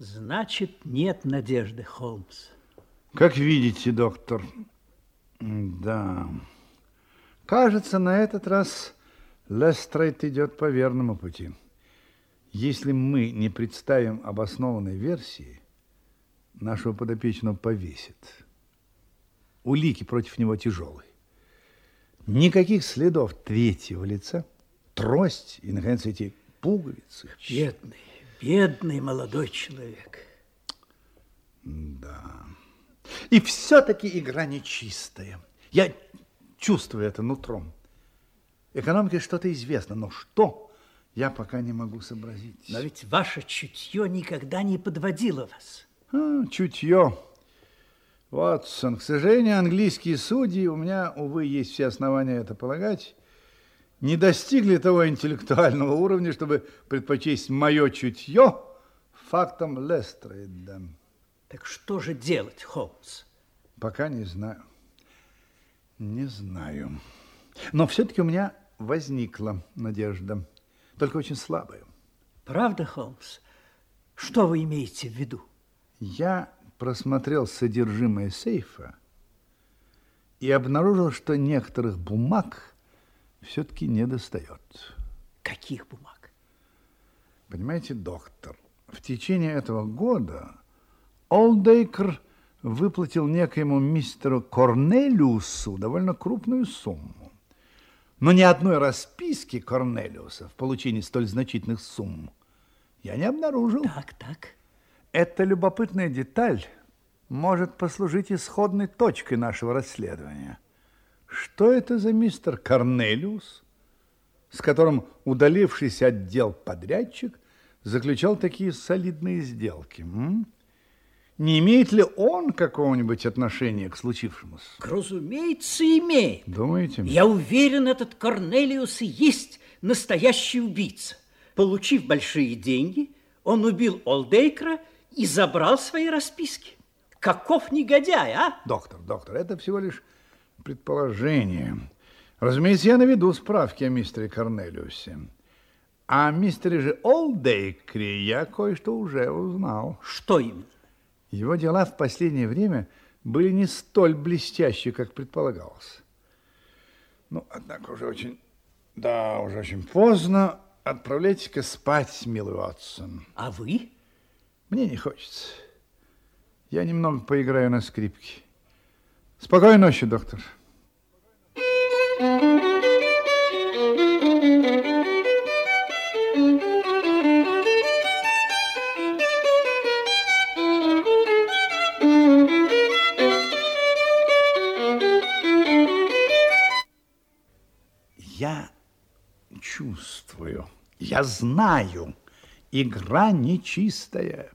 Значит, нет надежды, Холмс. Как видите, доктор, да, кажется, на этот раз Лестрейд идет по верному пути. Если мы не представим обоснованной версии, нашего подопечного повесят. Улики против него тяжелые. Никаких следов третьего лица, трость и, наконец, эти пуговицы. Бедный, бедный молодой человек. Да. И все-таки игра нечистая. Я чувствую это нутром. Экономике что-то известно, но что, я пока не могу сообразить. Но ведь ваше чутье никогда не подводило вас. А, чутье. Ватсон, к сожалению, английские судьи, у меня, увы, есть все основания это полагать, не достигли того интеллектуального уровня, чтобы предпочесть мое чутье фактом Лестрейда. Так что же делать, Холмс? Пока не знаю. Не знаю. Но все-таки у меня возникла надежда, только очень слабая. Правда, Холмс? Что вы имеете в виду? Я просмотрел содержимое сейфа и обнаружил, что некоторых бумаг все-таки не достает. Каких бумаг? Понимаете, доктор, в течение этого года Олдейкер выплатил некоему мистеру Корнелиусу довольно крупную сумму. Но ни одной расписки Корнелиуса в получении столь значительных сумм я не обнаружил. Так, так. Эта любопытная деталь может послужить исходной точкой нашего расследования. Что это за мистер Корнелиус, с которым удалившийся отдел подрядчик заключал такие солидные сделки? М? Не имеет ли он какого-нибудь отношения к случившемуся? Разумеется, имеет. Думаете? Я уверен, этот Корнелиус и есть настоящий убийца. Получив большие деньги, он убил Олдейкра и забрал свои расписки. Каков негодяй, а? Доктор, доктор, это всего лишь предположение. Разумеется, я наведу справки о мистере Корнелиусе. А о мистере же Олдейкре я кое-что уже узнал. Что именно? Его дела в последнее время были не столь блестящие, как предполагалось. Ну, однако уже очень, да, уже очень поздно. Отправляйтесь-ка спать, милый Ватсон. А вы? Мне не хочется. Я немного поиграю на скрипке. Спокойной ночи, доктор. Я чувствую, я знаю, игра нечистая.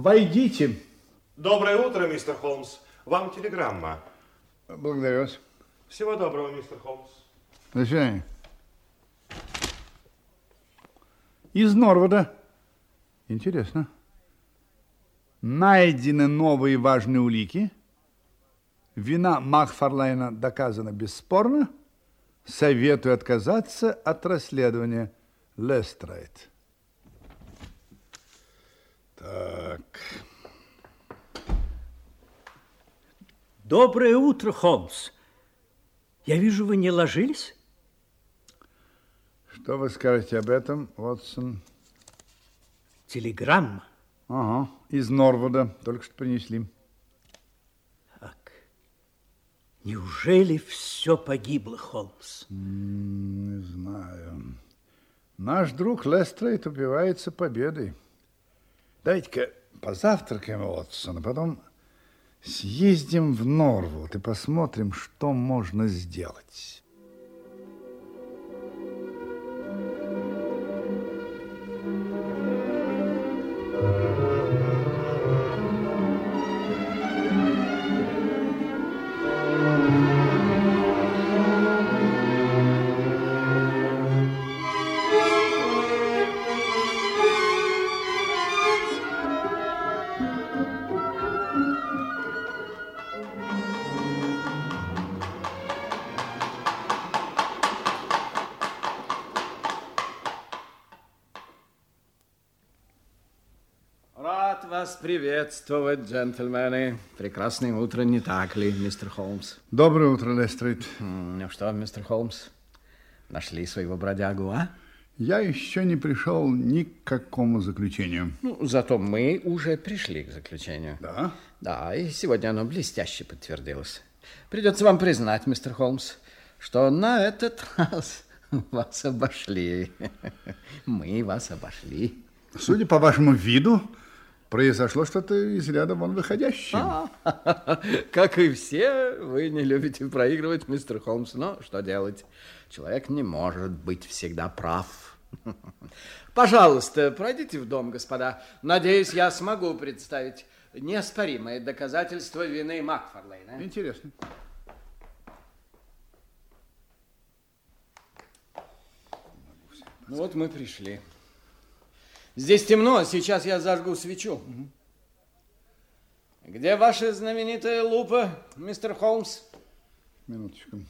Войдите. Доброе утро, мистер Холмс. Вам телеграмма. Благодарю вас. Всего доброго, мистер Холмс. До свидания. Из Норвуда. Интересно. Найдены новые важные улики. Вина Макфарлайна доказана бесспорно. Советую отказаться от расследования Лестрайт. Так. Доброе утро, Холмс. Я вижу, вы не ложились? Что вы скажете об этом, Вотсон? Телеграмма. Ага, из Норвуда, только что принесли. Так. Неужели все погибло, Холмс? Не знаю. Наш друг Лестрейд убивается победой. Дайте-ка позавтракаем, Уотсон, а потом съездим в Норвуд и посмотрим, что можно сделать. Вас приветствовать, джентльмены. Прекрасное утро, не так ли, мистер Холмс? Доброе утро, Лестрейд. Ну что, мистер Холмс, нашли своего бродягу, а? Я еще не пришел ни к какому заключению. Ну, зато мы уже пришли к заключению. Да? Да, и сегодня оно блестяще подтвердилось. Придется вам признать, мистер Холмс, что на этот раз вас обошли. Мы вас обошли. Судя по вашему виду, произошло что-то из ряда вон выходящее. А, как и все, вы не любите проигрывать, мистер Холмс. Но что делать? Человек не может быть всегда прав. Пожалуйста, пройдите в дом, господа. Надеюсь, я смогу представить неоспоримое доказательство вины Макфарлейна. Интересно. Ну вот мы пришли. Здесь темно, сейчас я зажгу свечу. Где ваша знаменитая лупа, мистер Холмс? Минуточку.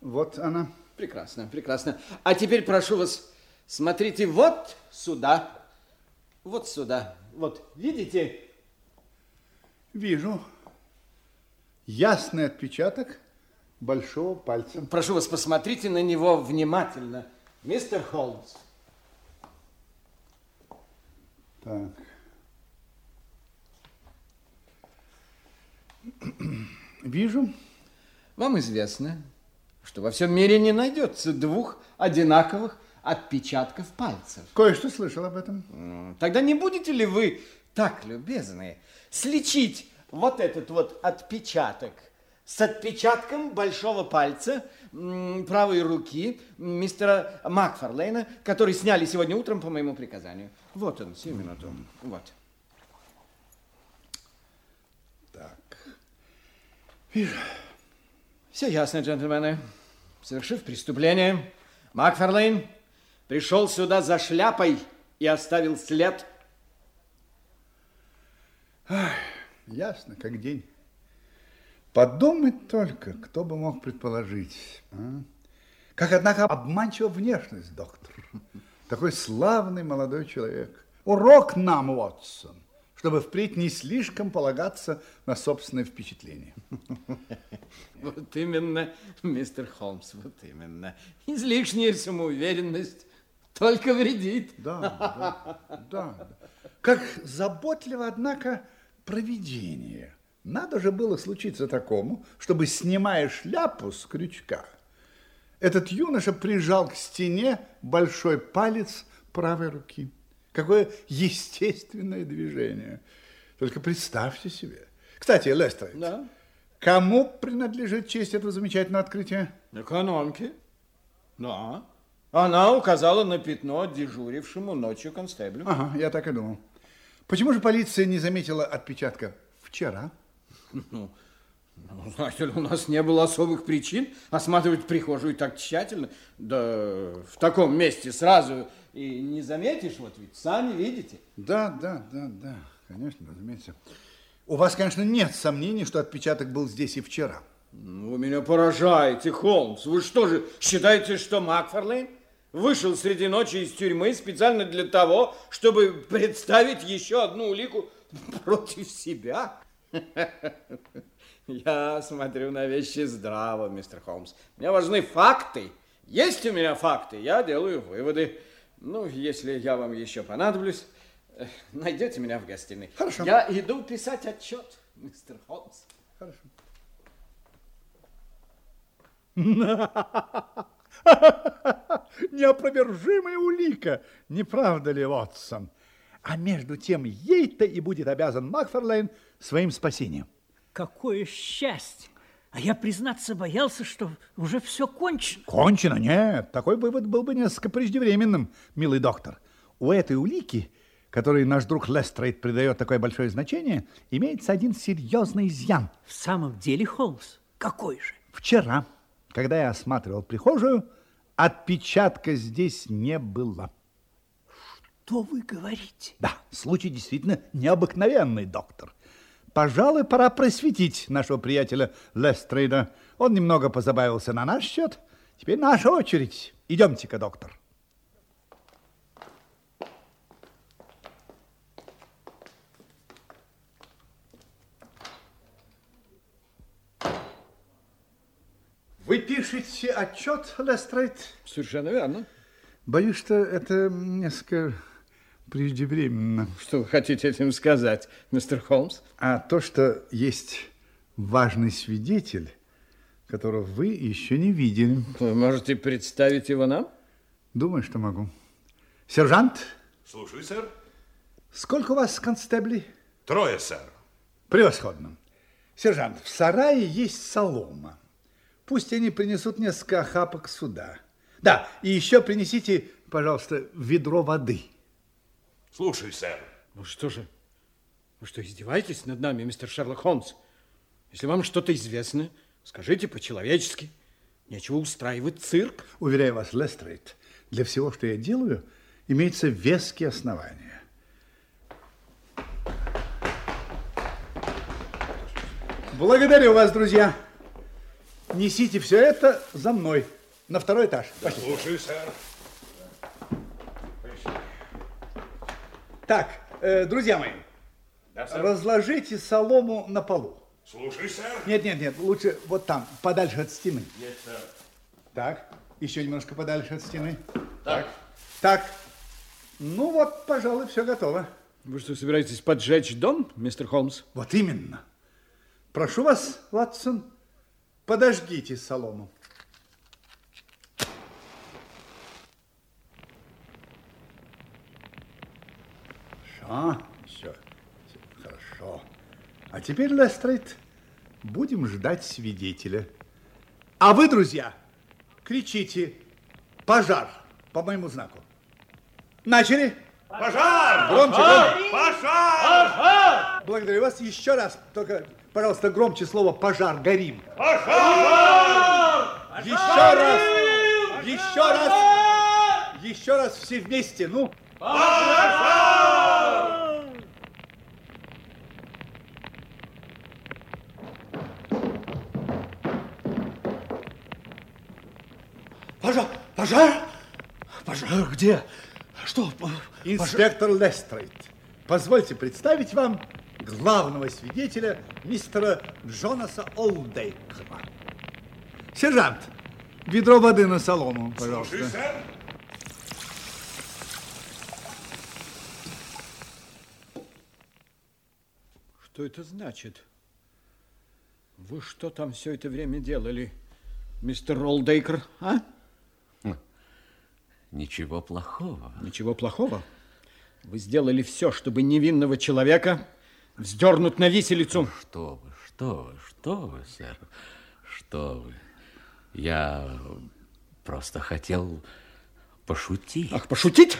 Вот она. Прекрасно, прекрасно. А теперь прошу вас, смотрите вот сюда, вот сюда. Вот, видите? Вижу. Ясный отпечаток большого пальца. Прошу вас, посмотрите на него внимательно, мистер Холмс. Так. Вижу. Вам известно, что во всем мире не найдется двух одинаковых отпечатков пальцев. Кое-что слышал об этом. Тогда не будете ли вы так любезны сличить вот этот вот отпечаток с отпечатком большого пальца правой руки мистера Макфарлейна, который сняли сегодня утром по моему приказанию. Вот он, сию минуту. Вот. Так. Вижу. Все ясно, джентльмены. Совершив преступление, Макфарлейн пришел сюда за шляпой и оставил след. Ясно, как день. Подумать только, кто бы мог предположить. а? Как, однако, обманчива внешность, доктор. Такой славный молодой человек. Урок нам, Уотсон, чтобы впредь не слишком полагаться на собственное впечатление. Вот именно, мистер Холмс, вот именно. Излишняя самоуверенность только вредит. Да, да, да. Как заботливо, однако, провидение. Надо же было случиться такому, чтобы, снимая шляпу с крючка, этот юноша прижал к стене большой палец правой руки. Какое естественное движение. Только представьте себе. Кстати, Лестер, Да? кому принадлежит честь этого замечательного открытия? Экономки. Да. Она указала на пятно дежурившему ночью констеблю. Ага, я так и думал. Почему же полиция не заметила отпечатка вчера? Ну, ну, знаете ли, у нас не было особых причин осматривать прихожую так тщательно. Да в таком месте сразу и не заметишь, вот ведь сами видите. Да, да, да, да, конечно, разумеется. У вас, конечно, нет сомнений, что отпечаток был здесь и вчера. Ну, Вы меня поражаете, Холмс. Вы что же, считаете, что Макфарлейн вышел среди ночи из тюрьмы специально для того, чтобы представить еще одну улику против себя? Я смотрю на вещи здраво, мистер Холмс. Мне важны факты. Есть у меня факты, я делаю выводы. Ну, если я вам еще понадоблюсь, э, найдете меня в гостиной. Хорошо. Я иду писать отчет, мистер Холмс. Хорошо. Неопровержимая улика, не правда ли, Вотсон? А между тем ей-то и будет обязан Макферлейн своим спасением. Какое счастье! А я, признаться, боялся, что уже все кончено. Кончено? Нет, такой вывод был бы несколько преждевременным, милый доктор. У этой улики, которой наш друг Лестрейд придает такое большое значение, имеется один серьезный изъян. В самом деле, Холмс, какой же? Вчера, когда я осматривал прихожую, отпечатка здесь не было. Что вы говорите? Да, случай действительно необыкновенный, доктор. Пожалуй, пора просветить нашего приятеля Лестрейда. Он немного позабавился на наш счет. Теперь наша очередь. Идемте-ка, доктор. Вы пишете отчет, Лестрейд? Совершенно верно. Боюсь, что это несколько преждевременно. Что вы хотите этим сказать, мистер Холмс? А то, что есть важный свидетель, которого вы еще не видели. Вы можете представить его нам? Думаю, что могу. Сержант, Слушаю, сэр. сколько у вас констеблей? Трое, сэр. Превосходно. Сержант, в сарае есть солома. Пусть они принесут несколько охапок сюда. Да, и еще принесите, пожалуйста, ведро воды. Слушаю, сэр. Ну что же, вы что, издеваетесь над нами, мистер Шерлок Холмс? Если вам что-то известно, скажите по-человечески. Нечего устраивать цирк. Уверяю вас, Лестрейд, для всего, что я делаю, имеются веские основания. Благодарю вас, друзья. Несите все это за мной на второй этаж. Пошли. Слушаю, сэр. Так, э, друзья мои, Да, сэр. разложите солому на полу. Слушаю, сэр. Нет, нет, нет, лучше вот там, подальше от стены. Есть, сэр. Так, еще немножко подальше от стены. Так. Так. Ну вот, пожалуй, все готово. Вы что, собираетесь поджечь дом, мистер Холмс? Вот именно. Прошу вас, Ватсон, подожгите солому. Хорошо, все, хорошо. А теперь, Лестрейд, будем ждать свидетеля. А вы, друзья, кричите «Пожар!» по моему знаку. Начали? Пожар! Громче, громче. Пожар! Благодарю вас еще раз. Только, пожалуйста, громче слово «пожар», «горим». Пожар! Еще раз! Еще раз! Еще раз все вместе, ну. Пожар! Пожар! Пожар где? Что? Инспектор Лестрейд, позвольте представить вам главного свидетеля мистера Джонаса Олдейкера. Сержант, ведро воды на солому, пожалуйста. Слушаю, сэр. Что это значит? Вы что там все это время делали, мистер Ролдейкер, а? Ничего плохого. Ничего плохого. Вы сделали все, чтобы невинного человека вздернуть на виселицу. Что вы, что вы, что вы, сэр? Что вы? Я просто хотел пошутить. Ах, пошутить?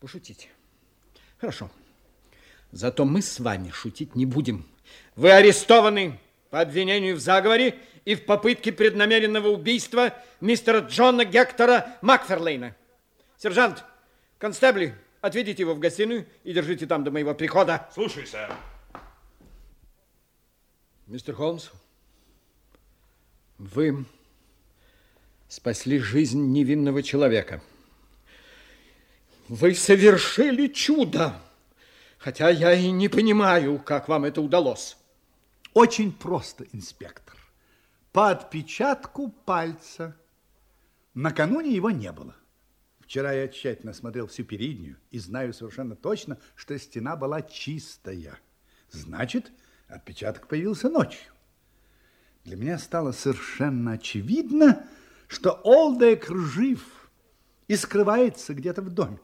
Пошутить. Хорошо. Зато мы с вами шутить не будем. Вы арестованы по обвинению в заговоре и в попытке преднамеренного убийства мистера Джона Гектора Макферлейна. Сержант, констебли, отведите его в гостиную и держите там до моего прихода. Слушаю, сэр. Мистер Холмс, вы спасли жизнь невинного человека. Вы совершили чудо, хотя я и не понимаю, как вам это удалось. Очень просто, инспектор. По отпечатку пальца. Накануне его не было. Вчера я тщательно смотрел всю переднюю и знаю совершенно точно, что стена была чистая. Значит, отпечаток появился ночью. Для меня стало совершенно очевидно, что Олдейкер жив и скрывается где-то в доме.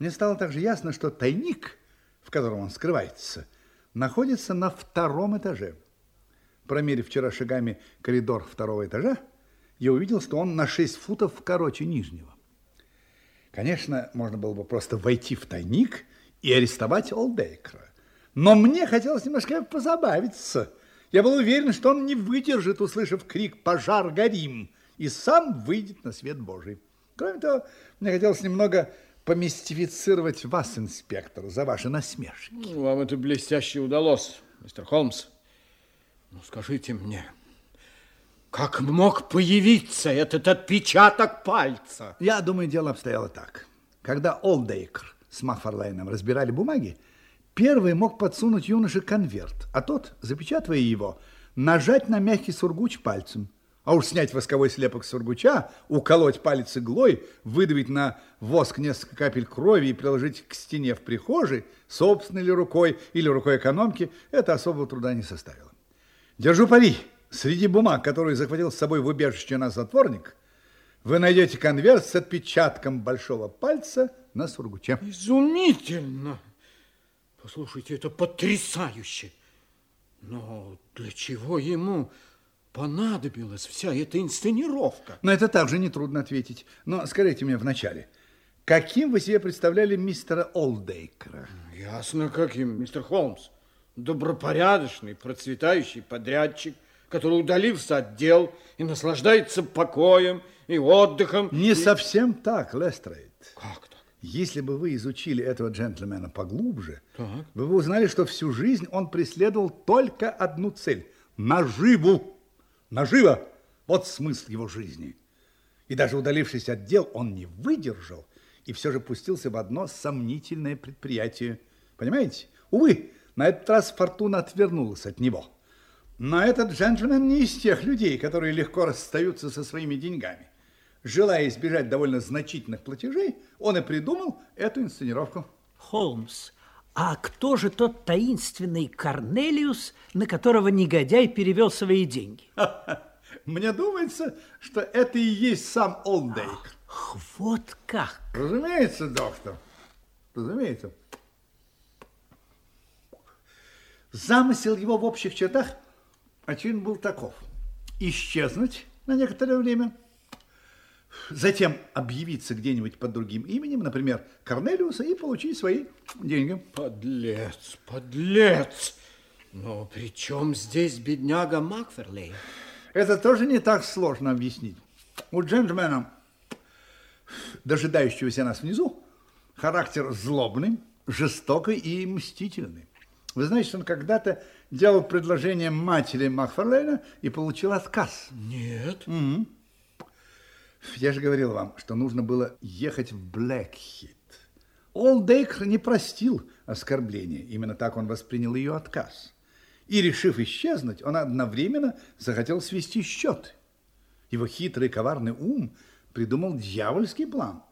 Мне стало также ясно, что тайник, в котором он скрывается, находится на втором этаже. Промерив вчера шагами коридор второго этажа, я увидел, что он на 6 футов короче нижнего. Конечно, можно было бы просто войти в тайник и арестовать Олдейкера. Но мне хотелось немножко позабавиться. Я был уверен, что он не выдержит, услышав крик «Пожар, горим!» и сам выйдет на свет Божий. Кроме того, мне хотелось немного помистифицировать вас, инспектор, за ваши насмешки. Ну, Вам это блестяще удалось, мистер Холмс. Ну, скажите мне, как мог появиться этот отпечаток пальца? Я думаю, дело обстояло так. Когда Олдейкер с Макфарлейном разбирали бумаги, первый мог подсунуть юноше конверт, а тот, запечатывая его, нажать на мягкий сургуч пальцем. А уж снять восковой слепок сургуча, уколоть палец иглой, выдавить на воск несколько капель крови и приложить к стене в прихожей, собственной ли рукой или рукой экономки, это особого труда не составило. Держу пари. Среди бумаг, которые захватил с собой в убежище наш затворник, вы найдете конверт с отпечатком большого пальца на сургуче. Изумительно! Послушайте, это потрясающе! Но для чего ему понадобилась вся эта инсценировка? Но это также нетрудно ответить. Но скажите мне вначале, каким вы себе представляли мистера Олдейкера? Ясно, каким, мистер Холмс. Добропорядочный, процветающий подрядчик, который удалился от дел и наслаждается покоем и отдыхом. Не и... совсем так, Лестрейд. Как так? Если бы вы изучили этого джентльмена поглубже, Так. вы бы узнали, что всю жизнь он преследовал только одну цель – наживу. Нажива – вот смысл его жизни. И даже удалившись от дел, он не выдержал и все же пустился в одно сомнительное предприятие. Понимаете? Увы, на этот раз фортуна отвернулась от него. Но этот джентльмен не из тех людей, которые легко расстаются со своими деньгами. Желая избежать довольно значительных платежей, он и придумал эту инсценировку. Холмс, а кто же тот таинственный Корнелиус, на которого негодяй перевел свои деньги? Мне думается, что это и есть сам Олдейк. Ах, вот как. Разумеется, доктор. Разумеется. Замысел его в общих чертах, очевидно, был таков. Исчезнуть на некоторое время, затем объявиться где-нибудь под другим именем, например, Корнелиуса, и получить свои деньги. Подлец, подлец! Но при чем здесь бедняга Макферлей? Это тоже не так сложно объяснить. У джентльмена, дожидающегося нас внизу, характер злобный, жестокий и мстительный. Вы знаете, он когда-то делал предложение матери Макфарлейна и получил отказ. Нет. Я же говорил вам, что нужно было ехать в Блэкхит. Олдейкер не простил оскорбления. Именно так он воспринял ее отказ. И, решив исчезнуть, он одновременно захотел свести счеты. Его хитрый коварный ум придумал дьявольский план.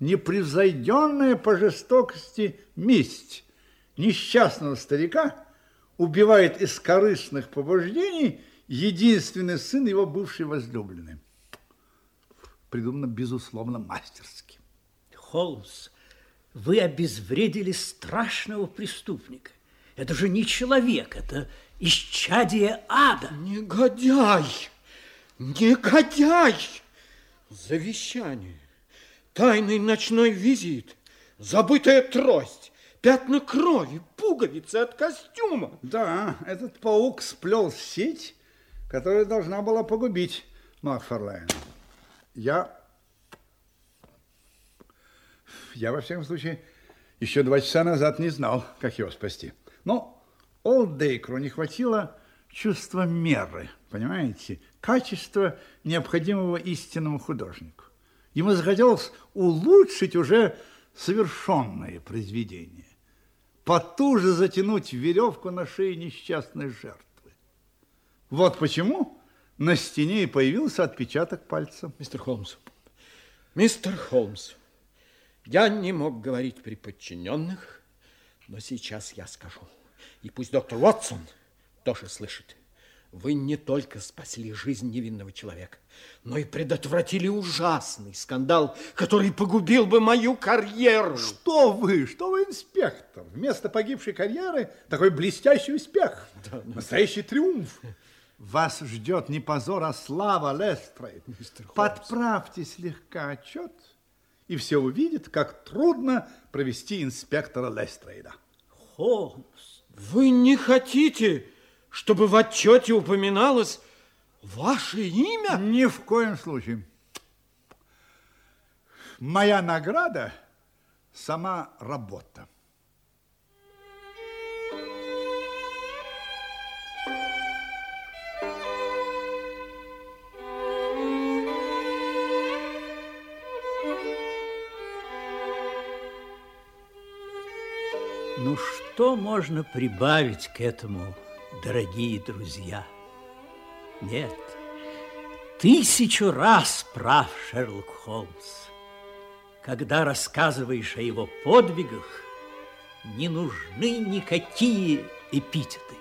Непревзойденная по жестокости месть несчастного старика убивает из корыстных побуждений единственный сын его бывшей возлюбленной. Придумано, безусловно, мастерски. Холмс, вы обезвредили страшного преступника. Это же не человек, это исчадие ада. Негодяй! Негодяй! Завещание, тайный ночной визит, забытая трость, пятна крови, пуговицы от костюма. Да, этот паук сплел сеть, которая должна была погубить Макфарлейна. Я... Я, во всяком случае, еще два часа назад не знал, как его спасти. Но Олдейкру не хватило чувства меры, понимаете? Качества, необходимого истинному художнику. Ему захотелось улучшить уже совершенное произведение потуже затянуть веревку на шее несчастной жертвы. Вот почему на стене и появился отпечаток пальца. Мистер Холмс, мистер Холмс, я не мог говорить при подчиненных, но сейчас я скажу. И пусть доктор Уотсон тоже слышит. Вы не только спасли жизнь невинного человека, но и предотвратили ужасный скандал, который погубил бы мою карьеру. Что вы, что вы, инспектор? Вместо погибшей карьеры такой блестящий успех. Да, Настоящий триумф. Вас ждет не позор, а слава, Лестрейд. Подправьте слегка отчет, и все увидят, как трудно провести инспектора Лестрейда. Холмс, вы не хотите чтобы в отчете упоминалось ваше имя? Ни в коем случае. Моя награда – сама работа. Ну, что можно прибавить к этому, дорогие друзья? Нет, тысячу раз прав Шерлок Холмс. Когда рассказываешь о его подвигах, не нужны никакие эпитеты.